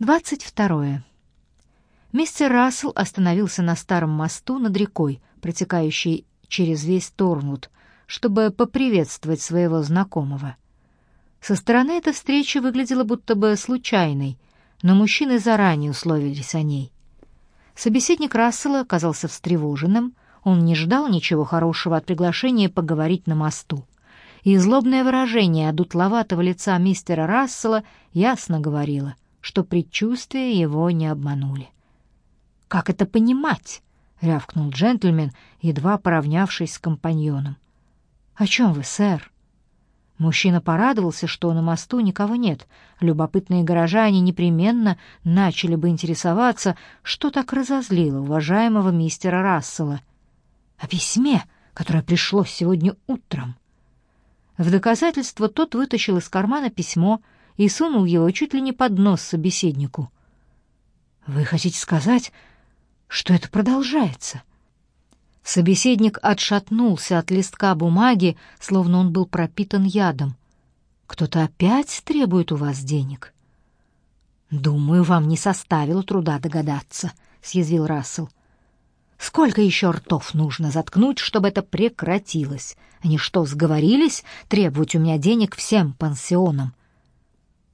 Двадцать второе. Мистер Рассел остановился на старом мосту над рекой, протекающей через весь Торнут, чтобы поприветствовать своего знакомого. Со стороны эта встреча выглядела будто бы случайной, но мужчины заранее условились о ней. Собеседник Рассела оказался встревоженным, он не ждал ничего хорошего от приглашения поговорить на мосту. И злобное выражение одутловатого лица мистера Рассела ясно говорило, что предчувствия его не обманули. «Как это понимать?» — рявкнул джентльмен, едва поравнявшись с компаньоном. «О чем вы, сэр?» Мужчина порадовался, что на мосту никого нет. Любопытные горожане непременно начали бы интересоваться, что так разозлило уважаемого мистера Рассела. «О письме, которое пришло сегодня утром». В доказательство тот вытащил из кармана письмо и сунул его чуть ли не под нос собеседнику. «Вы хотите сказать, что это продолжается. Собеседник отшатнулся от листка бумаги, словно он был пропитан ядом. Кто-то опять требует у вас денег. Думаю, вам не составило труда догадаться, съязвил Рассел. Сколько еще ртов нужно заткнуть, чтобы это прекратилось? Они что, сговорились требовать у меня денег всем пансионам?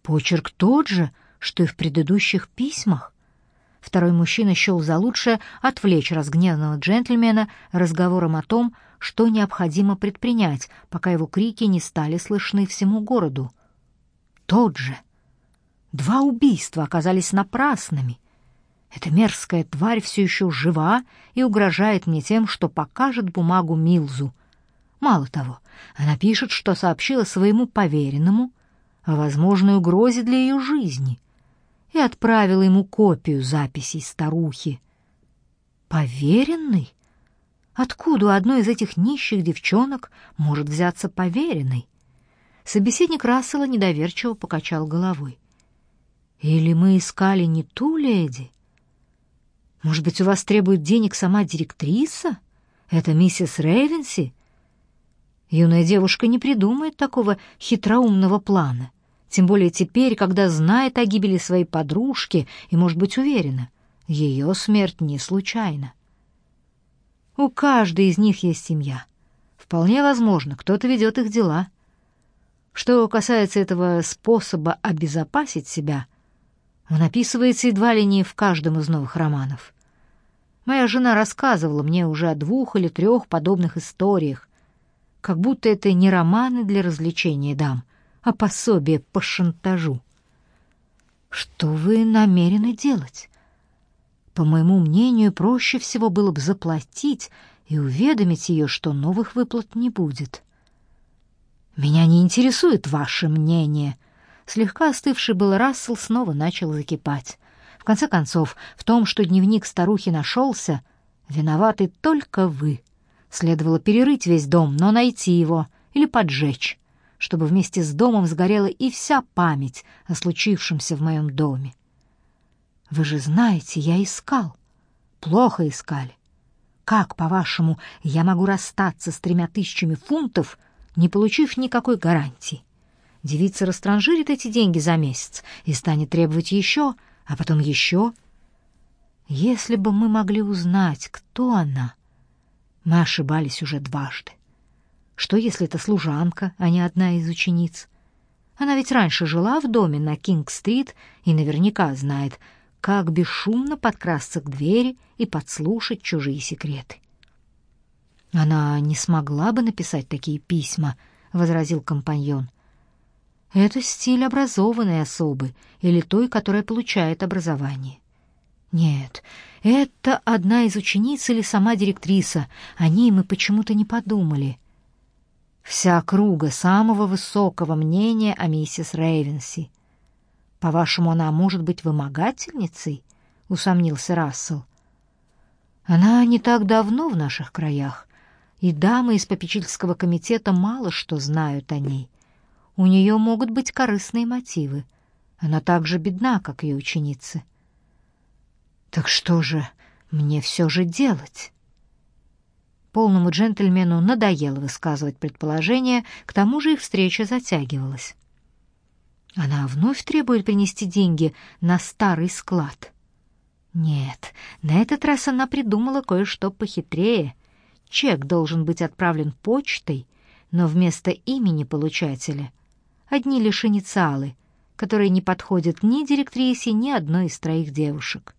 Почерк тот же, что и в предыдущих письмах. Второй мужчина счел за лучшее отвлечь разгневанного джентльмена разговором о том, что необходимо предпринять, пока его крики не стали слышны всему городу. Тот же. Два убийства оказались напрасными. Эта мерзкая тварь все еще жива и угрожает мне тем, что покажет бумагу Милзу. Мало того, она пишет, что сообщила своему поверенному о возможной угрозе для ее жизни — и отправила ему копию записей старухи. Поверенный? Откуда у одной из этих нищих девчонок может взяться поверенный? Собеседник Рассела недоверчиво покачал головой. Или мы искали не ту леди? Может быть, у вас требует денег сама директриса? Это миссис Рейвенси? Юная девушка не придумает такого хитроумного плана. Тем более теперь, когда знает о гибели своей подружки и может быть уверена, ее смерть не случайна. У каждой из них есть семья. Вполне возможно, кто-то ведет их дела. Что касается этого способа обезопасить себя, он описывается едва ли не в каждом из новых романов. Моя жена рассказывала мне уже о двух или трех подобных историях, как будто это не романы для развлечения дам — а пособие по шантажу. Что вы намерены делать? По моему мнению, проще всего было бы заплатить и уведомить ее, что новых выплат не будет. Меня не интересует ваше мнение. Слегка остывший был Рассел снова начал закипать. В конце концов, в том, что дневник старухи нашелся, виноваты только вы. Следовало перерыть весь дом, но найти его или поджечь чтобы вместе с домом сгорела и вся память о случившемся в моем доме. Вы же знаете, я искал. Плохо искали. Как, по-вашему, я могу расстаться с тремя тысячами фунтов, не получив никакой гарантии? Девица растранжирит эти деньги за месяц и станет требовать еще, а потом еще. Если бы мы могли узнать, кто она, мы ошибались уже дважды. Что, если это служанка, а не одна из учениц? Она ведь раньше жила в доме на Кинг-стрит и наверняка знает, как бесшумно подкрасться к двери и подслушать чужие секреты. Она не смогла бы написать такие письма, возразил компаньон. Это стиль образованной особы или той, которая получает образование. Нет, это одна из учениц или сама директриса. О ней мы почему-то не подумали. Вся круга самого высокого мнения о миссис Рейвенси. По-вашему, она может быть вымогательницей? усомнился Рассел. Она не так давно в наших краях, и дамы из попечительского комитета мало что знают о ней. У нее могут быть корыстные мотивы. Она так же бедна, как ее ученицы. Так что же мне все же делать? Полному джентльмену надоело высказывать предположения, к тому же их встреча затягивалась. Она вновь требует принести деньги на старый склад. Нет, на этот раз она придумала кое-что похитрее. Чек должен быть отправлен почтой, но вместо имени получателя одни лишь инициалы, которые не подходят ни директрисе, ни одной из троих девушек.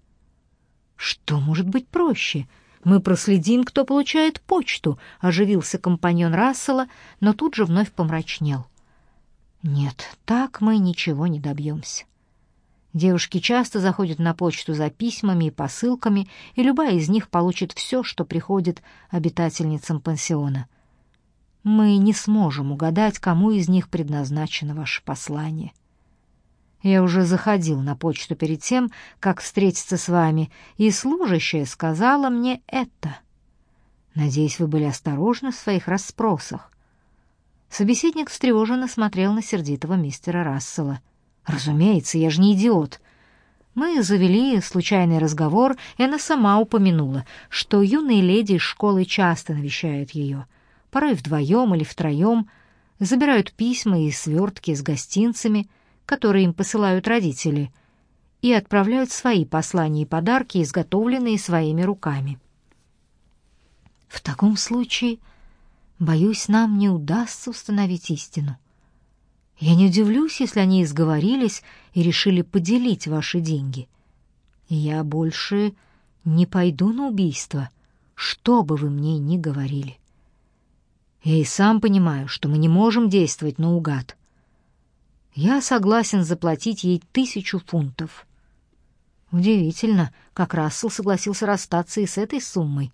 Что может быть проще? Мы проследим, кто получает почту, оживился компаньон Рассела, но тут же вновь помрачнел. Нет, так мы ничего не добьемся. Девушки часто заходят на почту за письмами и посылками, и любая из них получит все, что приходит обитательницам пансиона. Мы не сможем угадать, кому из них предназначено ваше послание. Я уже заходил на почту перед тем, как встретиться с вами, и служащая сказала мне это. Надеюсь, вы были осторожны в своих расспросах. Собеседник встревоженно смотрел на сердитого мистера Рассела. «Разумеется, я же не идиот». Мы завели случайный разговор, и она сама упомянула, что юные леди из школы часто навещают ее, порой вдвоем или втроем, забирают письма и свертки с гостинцами, которые им посылают родители, и отправляют свои послания и подарки, изготовленные своими руками. В таком случае Боюсь, нам не удастся установить истину. Я не удивлюсь, если они изговорились и решили поделить ваши деньги. Я больше не пойду на убийство, что бы вы мне ни говорили. Я и сам понимаю, что мы не можем действовать наугад. Я согласен заплатить ей тысячу фунтов. Удивительно, как Рассел согласился расстаться и с этой суммой,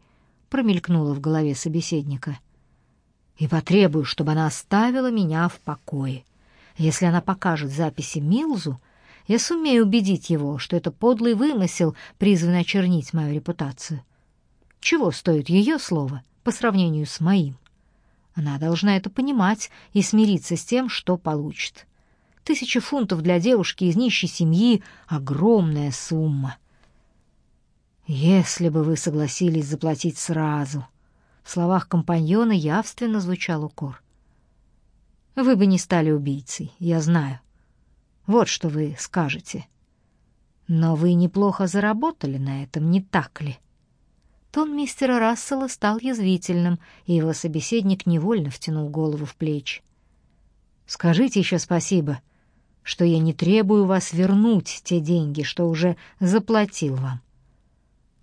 промелькнуло в голове собеседника — и потребую, чтобы она оставила меня в покое. Если она покажет записи Милзу, я сумею убедить его, что это подлый вымысел, призванный очернить мою репутацию. Чего стоит ее слово по сравнению с моим? Она должна это понимать и смириться с тем, что получит. Тысяча фунтов для девушки из нищей семьи — огромная сумма. Если бы вы согласились заплатить сразу, в словах компаньона явственно звучал укор. «Вы бы не стали убийцей, я знаю. Вот что вы скажете. Но вы неплохо заработали на этом, не так ли?» Тон мистера Рассела стал язвительным, и его собеседник невольно втянул голову в плечи. «Скажите еще спасибо, что я не требую вас вернуть те деньги, что уже заплатил вам».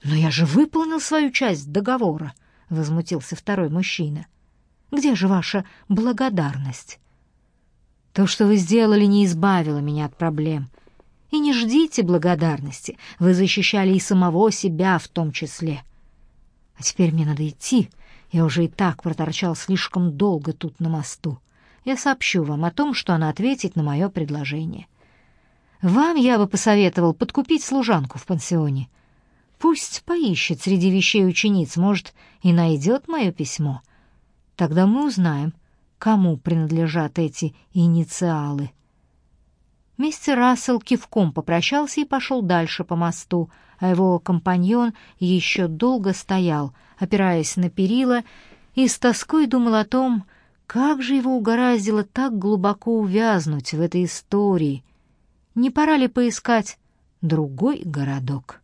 «Но я же выполнил свою часть договора», — возмутился второй мужчина. «Где же ваша благодарность?» «То, что вы сделали, не избавило меня от проблем. И не ждите благодарности, вы защищали и самого себя в том числе. А теперь мне надо идти, я уже и так проторчал слишком долго тут на мосту. Я сообщу вам о том, что она ответит на мое предложение. Вам я бы посоветовал подкупить служанку в пансионе». Пусть поищет среди вещей учениц, может, и найдет мое письмо. Тогда мы узнаем, кому принадлежат эти инициалы. Мистер Рассел кивком попрощался и пошел дальше по мосту, а его компаньон еще долго стоял, опираясь на перила, и с тоской думал о том, как же его угораздило так глубоко увязнуть в этой истории. Не пора ли поискать другой городок?